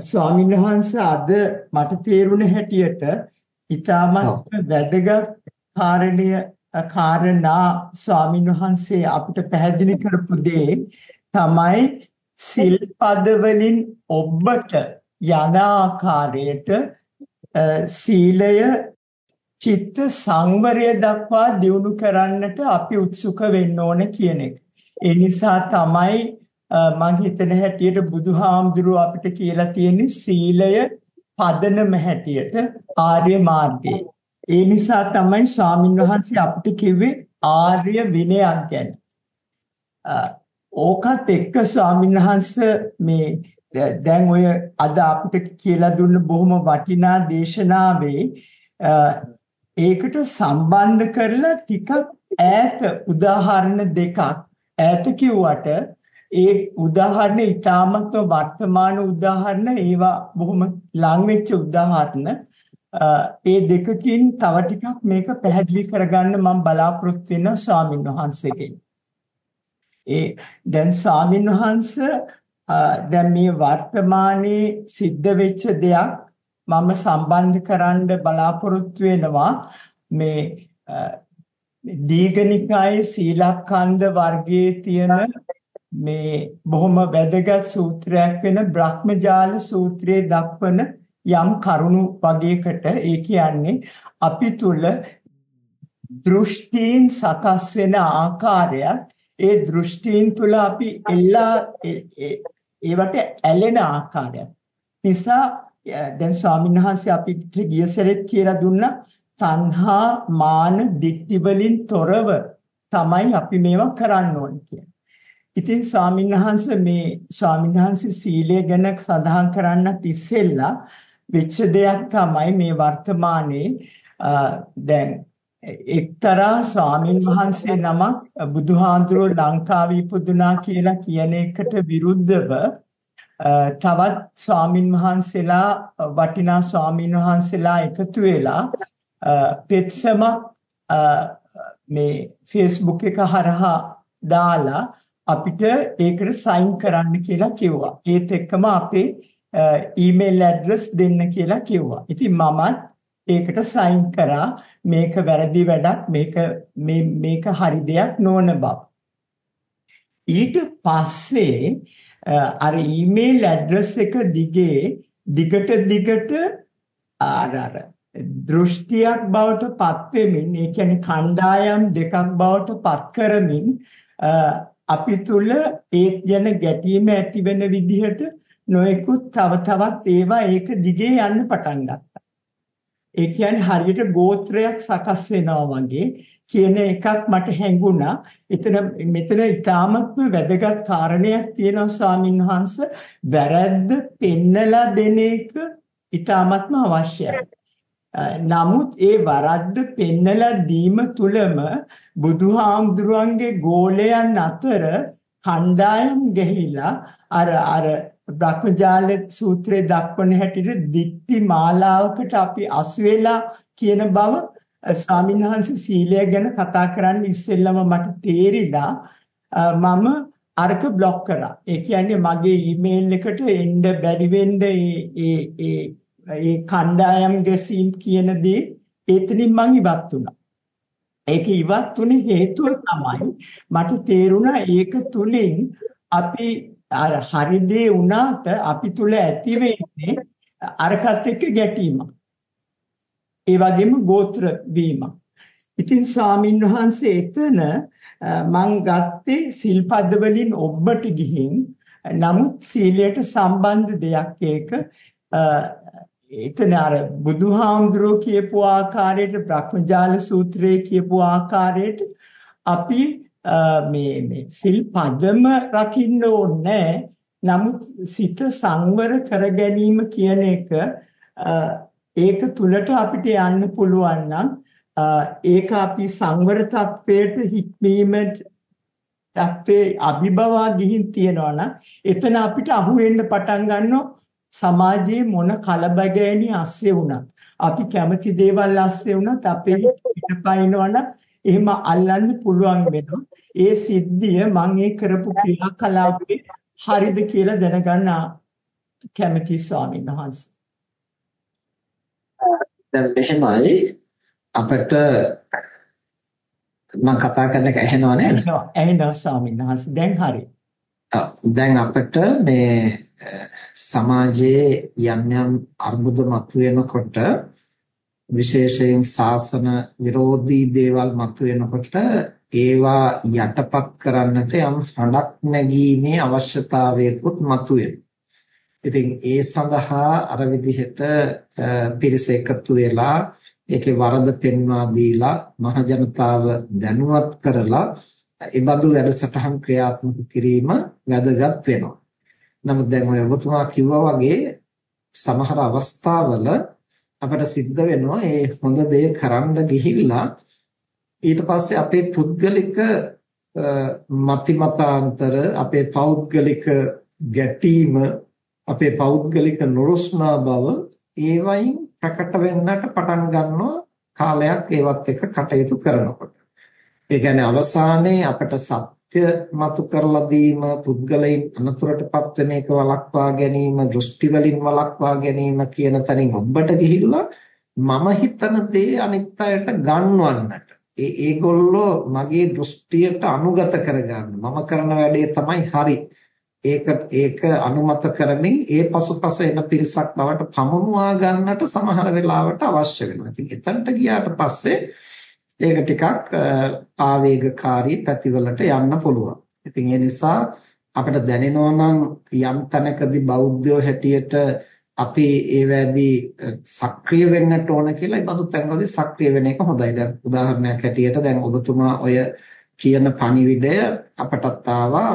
ස්වාමීන් වහන්සේ අද මට තේරුණ හැටියට ඊටමත් වැදගත් කාරණය කාරණා ස්වාමීන් වහන්සේ අපිට පැහැදිලි කරපු දේ තමයි සිල්පද වලින් ඔබට යන ආකාරයට සීලය චිත්ත සංවරය දක්වා දියුණු කරන්නට අපි උත්සුක වෙන්න ඕන කියන එක. ඒ නිසා තමයි මම හිතන හැටියට බුදුහාමුදුරුව අපිට කියලා තියෙන්නේ සීලය පදනම හැටියට ආර්ය මාර්ගය. ඒ නිසා තමයි ස්වාමින් වහන්සේ අපිට කිව්වේ ආර්ය විනයක් ගැන. ඕකත් එක්ක ස්වාමින් වහන්සේ මේ දැන් ඔය අද අපිට කියලා දුන්න බොහොම වටිනා දේශනාවේ ඒකට සම්බන්ධ කරලා ටිකක් ඈත උදාහරණ දෙකක් ඈත කිව්වට ඒ උදාහරණ ඊටාමත්ව වර්තමාන උදාහරණ ඒවා බොහොම ලං වෙච්ච උදාහරණ ඒ දෙකකින් තව ටිකක් මේක පැහැදිලි කරගන්න මම බලාපොරොත්තු වෙනවා ස්වාමින් වහන්සේගෙන්. ඒ දැන් ස්වාමින් වහන්සේ දැන් මේ වර්තමානයේ සිද්ධ වෙච්ච දෙයක් මම සම්බන්ධ කරන්න බලාපොරොත්තු වෙනවා මේ දීඝනිකායේ සීලඛණ්ඩ වර්ගයේ තියෙන මේ බොහොම වැදගත් සූත්‍රයක් වෙන බ්‍රහ්මජාල සූත්‍රයේ දක්වන යම් කරුණු වගේකට ඒ කියන්නේ අපි තුල දෘෂ්ටීන් සකස් වෙන ආකාරයත් ඒ දෘෂ්ටීන් තුල අපි එල්ලා ඒවට ඇලෙන ආකාරයක් නිසා දැන් ස්වාමීන් වහන්සේ අපිට ගිය සැරේත් කියලා දුන්නා තණ්හා මාන දික්ටි වලින් තොරව තමයි අපි මේවා කරන්න ඕනේ කියලා. ඉතින් ස්වාමීන් වහන්සේ මේ ස්වාමීන් වහන්සේ සීලය ගැන සඳහන් කරන්නත් ඉස්සෙල්ලා වෙච්ච දෙයක් තමයි මේ වර්තමානයේ දැන් එක්තරා ස්වාමීන් වහන්සේ නමක් බුදුහාඳුරෝ ලංකාවේ ඉපදුනා කියලා කියන එකට විරුද්ධව තවත් ස්වාමින් වහන්සේලා වටිනා ස්වාමින් වහන්සේලා එකතු වෙලා පෙත්සමක් මේ Facebook එක හරහා දාලා අපිට ඒකට සයින් කරන්න කියලා කිව්වා. ඒත් එක්කම අපේ ඊමේල් ඇඩ්‍රස් දෙන්න කියලා කිව්වා. ඉතින් මමත් ඒකට සයින් කරා මේක වැරදි වැඩක් මේක මේක හරි දෙයක් නොවන බව. ඊට පස්සේ අර ඊමේල් ඇඩ්‍රස් එක දිගේ දිගට දිගට අර අර දෘෂ්ටියක් බවට පත් වෙමින් ඒ කියන්නේ කණ්ඩායම් දෙකක් බවට පත් කරමින් අපි තුල ඒ යන ගැටීම ඇති වෙන විදිහට නොයෙකුත් තව තවත් ඒවා ඒක දිගේ යන්න පටන් ගත්තා. ඒ කියන්නේ හරියට ගෝත්‍රයක් සකස් වෙනවා වගේ කියන එකක් මට හැඟුණා. එතන මෙතන ඊටාමත්ම වැදගත් කාරණයක් තියෙනවා ස්වාමින් වහන්සේ. වැරද්ද පෙන්නලා දෙන එක ඊටාමත්ම අවශ්‍යයි. නමුත් ඒ වරද්ද පෙන්නලා දීම තුලම බුදුහාමුදුරන්ගේ ගෝලයන් අතර කණ්ඩායම් ගහිලා අර අර බ්‍රහ්මජාල සූත්‍රයේ දක්වන හැටියට දික්ටි මාලාවකට අපි අසු වෙලා කියන බව ස්වාමීන් වහන්සේ සීලය ගැන කතා කරන්න ඉස්සෙල්ලම මට තේරිලා මම අරක බ්ලොක් කරා. ඒ කියන්නේ මගේ ඊමේල් එකට එන්න බැරි වෙන්න ඒ ඒ ඒ කණ්ඩායම් ගැසීම් කියන දේ එතනින් මං ඉවත් වුණා. ඒක ඉවත් වුනේ හේතුව තමයි මට තේරුණා ඒක තුලින් අපි අර හරි දේ වුණාට අපි තුල ඇති වෙන්නේ අරකට එක්ක ගැටීමක්. ඒ වගේම ගෝත්‍ර වීමක්. ඉතින් ස්වාමින් වහන්සේ එතන මං ගත්තේ සිල්පද වලින් ඔබට ගිහින් නමුත් සීලයට සම්බන්ධ දෙයක් ඒක එතන අර බුදුහාමුදුරුවෝ කියපු ආකාරයට බ්‍රහ්මජාල සූත්‍රයේ කියපු ආකාරයට අපි මේ මේ සිල්පදම රකින්න ඕනේ. නමුත් සිත සංවර කර ගැනීම කියන එක ඒක තුලට අපිට යන්න පුළුවන් නම් ඒක අපි සංවර තත්වයට හික්මීමට තත්වේ අභිබවා ගිහින් තියනවා නම් එතන අපිට අහු වෙන්න පටන් ගන්නවා සමාජයේ මොන කලබගෑනි ASCII වුණත් අපි කැමති දේවල් ASCII වුණත් අපේ පිටපයින්නවා නම් එහෙම අල්ලන්න පුළුවන් වෙනවා ඒ සිද්ධිය මම ඒ කරපු ක්‍රියාකලාපේ හරිද කියලා දැනගන්න කැමති ස්වාමීන් වහන්සේ. දැන් මෙහෙමයි අපිට මම කතා කරන එක ඇහෙනව නේද? ඇහෙනවා ස්වාමීන් වහන්සේ දැන් හරි. දැන් අපිට මේ සමාජයේ යම් යම් අර්බුද මතුවෙනකොට විශේෂයෙන් සාසන විරෝධී දේවල් මතුවෙනකොට ඒවා යටපත් කරන්නට යම් හඬක් නැගීමේ අවශ්‍යතාවයකුත් මතුවෙනවා. ඉතින් ඒ සඳහා අර විදිහට පිරිස එකතු වෙලා ඒකේ වරද පෙන්වා දීලා මහ ජනතාව දැනුවත් කරලා ඒ බඳු වැඩසටහන් ක්‍රියාත්මක කිරීම වැදගත් වෙනවා. නමුත් දැන් ඔය ඔබතුමා කිව්වා වගේ සමහර අවස්ථාවල අපිට සිද්ධ වෙනවා මේ හොඳ දේ කරන්න ගිහිල්ලා ඊට පස්සේ අපේ පුද්ගලික මතිමතාන්තර අපේ පෞද්ගලික ගැටීම අපේ පෞද්ගලික නුරුස්නා බව ඒවයින් ප්‍රකට වෙන්නට පටන් ගන්නවා කාලයක් ඒවත් එක්ක කටයුතු කරනකොට. ඒ කියන්නේ අවසානයේ අපට සත්‍ය මතු කරලා දීම පුද්ගලයන් අනතුරටපත් වෙන එක වළක්වා ගැනීම දෘෂ්ටි වලින් වළක්වා ගැනීම කියන තැනින් ඔබට ගිහිල්ලා මම හිතන දේ අනිත් අයට ගන්වන්නට. ඒ ඒගොල්ලෝ මගේ දෘෂ්ටියට අනුගත කරගන්න. මම කරන වැඩේ තමයි හරි. ඒක ඒක අනුමත කරමින් ඒ පසුපස එන පිරිසක් බවට පමුණුවා ගන්නට සමහර වෙලාවට අවශ්‍ය වෙනවා. ඉතින් එතනට ගියාට පස්සේ ඒක ටිකක් ආවේගකාරී පැතිවලට යන්න පුළුවන්. ඉතින් ඒ නිසා අපිට දැනෙනවා නම් යම් තැනකදී බෞද්ධයෝ හැටියට අපි ඒ වැදී සක්‍රිය වෙන්නට ඕන කියලා ඒ බඳු තැන්වලදී සක්‍රිය වෙන එක හොඳයි. දැන් උදාහරණයක් හැටියට දැන් ඔබතුමා ඔය කියන පණිවිඩය අපටත් ආවා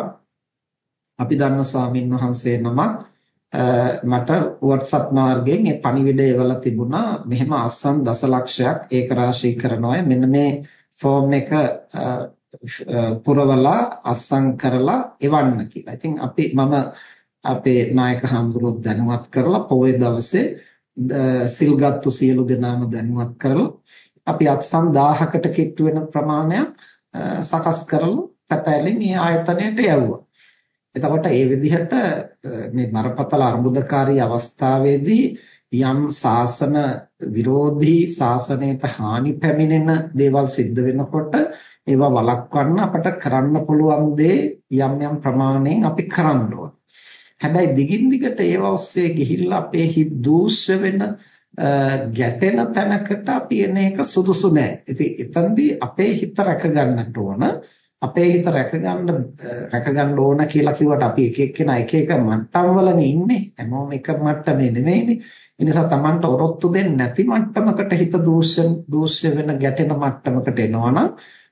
අපි දන්න ස්වාමින් වහන්සේ නමක් මට WhatsApp මාර්ගයෙන් මේ පණිවිඩය එවලා තිබුණා මෙහෙම අස්සන් දසලක්ෂයක් ඒක රාශී කරනවා මෙන්න මේ ෆෝම් එක පුරවලා අස්සන් කරලා එවන්න කියලා. ඉතින් අපි මම අපේ නායක හඳුරුවෝ දැනුවත් කරලා පොයේ දවසේ සිල්ගත්තු සියලු දෙනාම දැනුවත් කරලා අපි අත්සන් 1000කට කිට්ටු වෙන ප්‍රමාණයක් සකස් කරලා පැපැලෙන් ඒ ආයතනයට යවුවා. එතකොට ඒ විදිහට මේ බරපතල අර්බුදකාරී අවස්ථාවේදී යම් සාසන විරෝධී සාසනයට හානි පැමිණෙන දේවල් සිද්ධ වෙනකොට ඒවා වළක්වන්න අපට කරන්න පුළුවන් දේ යම් යම් ප්‍රමාණයෙන් අපි කරන්න ඕන. හැබැයි දිගින් දිගට ඒව ඔස්සේ ගිහිල්ලා අපේ හිත දූෂ්‍ය වෙන ගැටෙන තැනකට අපි එන එක සුදුසු නෑ. ඉතින් එතනදී අපේ හිත රැක ගන්නට ඕන. අපේ හිත රැකගන්න රැකගන්න ඕන කියලා කිව්වට අපි එක එක්කෙනා එක එක මට්ටම් වලනේ ඉන්නේ. හැමෝම එක මට්ටමේ නෙමෙයිනේ ඒ නිසා Tamanට ඔරොත්තු දෙන්නේ නැති මට්ටමකට හිත දූෂ්‍ය දූෂ්‍ය වෙන ගැටෙන මට්ටමකට එනවනම්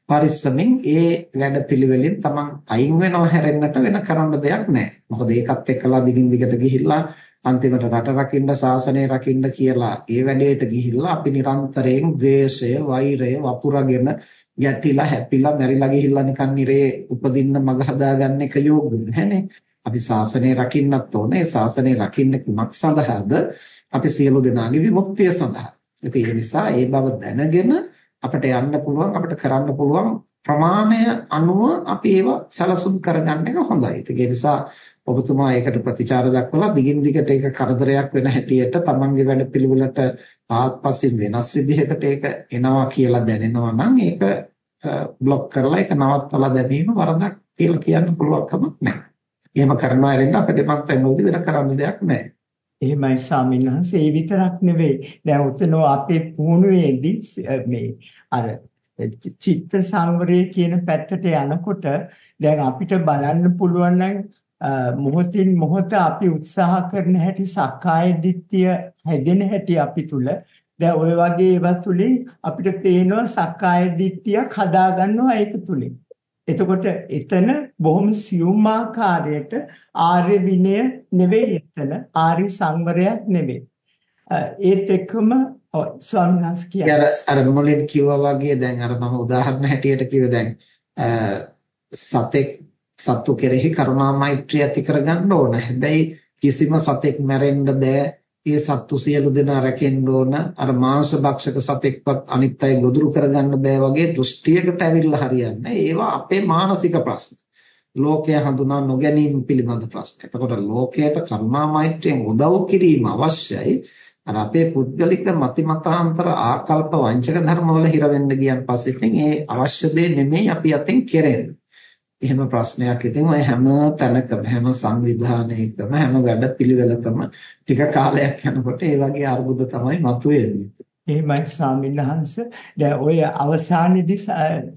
පරිස්සමින් ඒ වැඩපිළිවෙලින් Taman අයින් වෙනව හැරෙන්නට වෙන කරන්න දෙයක් නැහැ. මොකද ඒකත් එක්කලා දිගින් දිගට ගිහිල්ලා අන්තිමට රට රකින්න සාසනය රකින්න කියලා ඒ වැඩේට ගිහිල්ලා අපි නිරන්තරයෙන් ද්වේෂය වෛරය වපුරගෙන ගැටිලා හැපිලා මැරිලා ගිහිල්ලා නිකන් නිරේ උපදින්න මග හදාගන්න එක යෝග්‍ය නැහැනේ. අපි ශාසනය රකින්නත් ඕනේ. ඒ ශාසනය රකින්න කුමක් සඳහාද? අපි සියලු දෙනාගේ විමුක්තිය සඳහා. ඉතින් ඒ නිසා ඒ බව දැනගෙන අපිට යන්න පුළුවන් අපිට කරන්න පුළුවන් ප්‍රමාණය අනුව අපි ඒව සැලසුම් කරගන්න එක හොඳයි. ඒ නිසා ඔබතුමා ඒකට ප්‍රතිචාර දක්වලා දිගින් දිගට ඒක කරදරයක් වෙන හැටියට තමන්ගේ වැඩ පිළිවෙලට ආත්පසින් වෙනස් විදිහකට ඒක එනවා කියලා දැනෙනවා නම් ඒක બ્લોක් කරලා ඒක නවත්තලා දැමීම වරදක් කියලා කියන්න පුළුවන් කමක් නැහැ. එහෙම කරනවා ඇරෙන්න අපිට මත් වෙනෝදි වෙන කරන්න දෙයක් නැහැ. එහෙමයි ස්වාමීන් වහන්සේ ඒ විතරක් නෙවෙයි. දැන් උතන අපේ පුහුණුවේදී මේ අර චිත්ත සංවරය කියන පැත්තට යනකොට දැන් අපිට බලන්න පුළුවන් නම් මොහොතින් මොහොත අපි උත්සාහ කරන හැටි සක්කාය දිට්ඨිය හැදෙන හැටි අපි තුල දැන් ওই වගේ ඒවා තුලින් අපිට පේනවා සක්කාය දිට්ඨියක් හදා ගන්නවා ඒක තුලින්. එතකොට එතන බොහොම සියුම් ආකාරයට ආර්ය විනය නෙවෙයි එතන ආර්ය සංවරයක් නෙවෙයි. ඒත් එක්කම ස්වාමීන් වහන්සේ කියන්නේ අර මුලින් කිව්වා වගේ දැන් අර මම උදාහරණ හැටියට කිව්ව දැන් සතෙක් සත්තු කෙරෙහි කරුණා මෛත්‍රිය ඇති කරගන්න ඕන. හැබැයි කිසිම සතෙක් මැරෙන්න බෑ. ඒ සත්තු සියලු දෙනා රැකෙන්න ඕන. අර මාංශ භක්ෂක සතෙක්වත් අනිත් අය ගොදුරු කරගන්න බෑ වගේ දෘෂ්ටියකට ඇවිල්ලා හරියන්නේ. ඒවා අපේ මානසික ප්‍රශ්න. ලෝකය හඳුනා නොගැනීම පිළිබඳ ප්‍රශ්න. එතකොට ලෝකයට කරුණා මෛත්‍රියෙන් උදව් කිරීම අවශ්‍යයි. අර අපේ පුද්ගලික මතිමතාන්තර ආකල්ප වංචක ධර්මවල හිර වෙන්න ගියන් පස්සේ ඉතින් ඒ අවශ්‍ය දේ නෙමෙයි අපි අතින් කෙරෙන්නේ. එහෙම ප්‍රශ්නයක් ඉතින් ඔය හැම තැනකම හැම සංවිධානයකම හැම වැඩ පිළිවෙලකම ටික කාලයක් යනකොට ඒ වගේ අර්බුද තමයි මතුවෙන්නේ. එහෙමයි ස්වාමීන් වහන්සේ. දැන් ඔය අවසානයේදී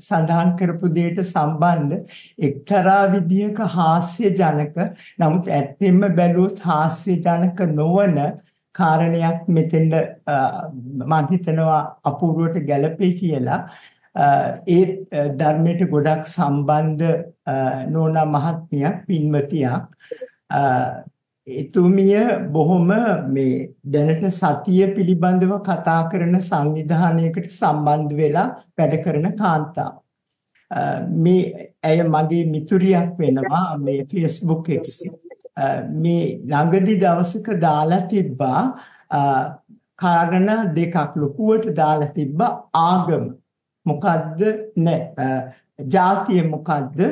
සඳහන් කරපු දෙයට සම්බන්ධ එක්තරා විදියක හාස්‍ය ජනක නමුත් ඇත්තෙන්ම බැලුවොත් හාස්‍ය ජනක නොවන කාරණයක් මෙතෙන්ද මම හිතනවා අපූර්වට ගැළපේ කියලා ඒ ධර්මයට ගොඩක් සම්බන්ධ නෝනා මහත්මියක් පින්වතියක් එතුමිය බොහොම මේ දැනට සතිය පිළිබඳව කතා කරන සංවිධානයකට සම්බන්ධ වෙලා වැඩ කරන කාන්තාව. මේ ඇය මගේ මිතුරියක් වෙනවා මේ Facebook එකේ. මේ ළඟදි දවසක දාලා තිබ්බා කාරණා දෙකක් ලොකුවට දාලා තිබ්බා ආගම මොකද්ද? නෑ ජාතිය මොකද්ද?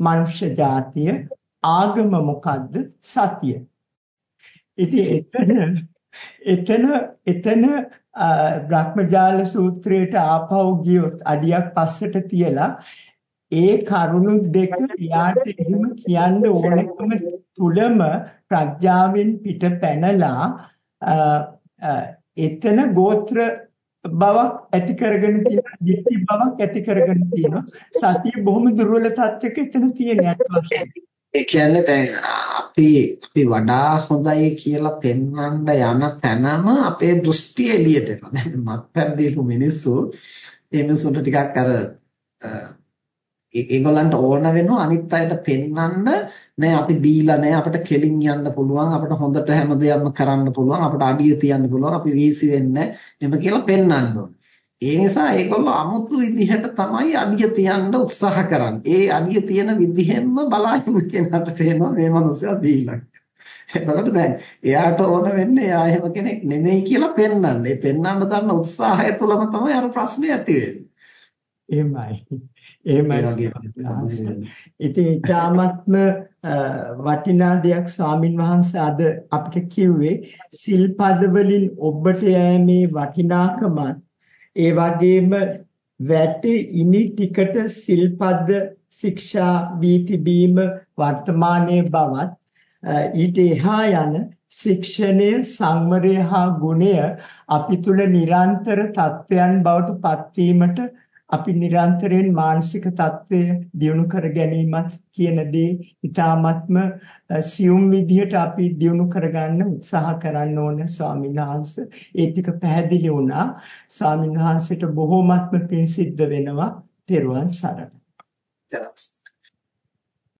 මනුෂ්‍ය ජාතිය. ආගම මොකද්ද? සතිය. ඉතින් එතන එතන එතන බ්‍රහ්මජාල සූත්‍රයට ආපහු ගියොත් අඩියක් පස්සට තියලා ඒ කරුණු දෙක එයාට එහෙම කියන්න ඕනකම තුලම ප්‍රඥාවෙන් පිට පැනලා එතන ගෝත්‍ර බවක් ඇති කරගෙන තියෙනවා දිට්ඨි බවක් ඇති කරගෙන තියෙනවා සතිය බොහොම දුර්වල තත්ත්වයක එතන තියෙන ඒ කියන්නේ දැන් අපි අපි වඩා හොඳයි කියලා පෙන්වන්න යන තැනම අපේ දෘෂ්ටි එළියට එනවා. දැන් මත්පැන් දීපු මිනිස්සු ඒ මිනිස්සුන්ට ටිකක් අර ඒගොල්ලන්ට ඕන වෙනවා අනිත් අයට පෙන්වන්න නෑ අපි බීලා නෑ අපිට කෙලින් යන්න පුළුවන් අපිට හොඳට හැම දෙයක්ම කරන්න පුළුවන් අපිට අඩිය තියන්න පුළුවන් අපි වීසි වෙන්නේ එහෙම කියලා පෙන්වන්න ඕන. ඒ නිසා ඒගොල්ලෝ අමුතු විදිහට තමයි අඩිය තියන්න උත්සාහ කරන්නේ. ඒ අඩිය තියෙන විදිහෙන්ම බලාගෙන කෙනාට පේනවා මේ මනුස්සයා බීලා. එතකොට දැන් එයාට ඕන වෙන්නේ එයා එහෙම කෙනෙක් නෙමෙයි කියලා පෙන්වන්න. ඒ පෙන්වන්න දන්න උත්සාහය තුළම තමයි අර ප්‍රශ්නේ ඇති වෙන්නේ. එහෙමයි. එහෙමයි. ඉතින් ඊටාත්ම වටිනා දෙයක් ස්වාමින් වහන්සේ අද අපිට කිව්වේ සිල්පද වලින් ඔබට යෑමේ වටිනාකමත් ඒ වගේම වැටි ඉනි ටිකට සිල්පද ශික්ෂා වී බීම වර්තමානයේ බවත් ඊට එහා යන ශික්ෂණය සංවරය හා ගුණය අපි තුල නිරන්තර තත්වයන් බවට පත්වීමට අපි නිරන්තරයෙන් මානසික தত্ত্বය දියුණු කර ගැනීමත් කියන දේ ඊ타ත්ම සියුම් විදියට අපි දියුණු කරගන්න උත්සාහ කරන්න ඕන ස්වාමීන් වහන්සේ. ඒ ටික පැහැදිලි වුණා. ස්වාමීන් වහන්සේට බොහෝමත්ම පිං සිද්ධ වෙනවා. තෙරුවන් සරණයි.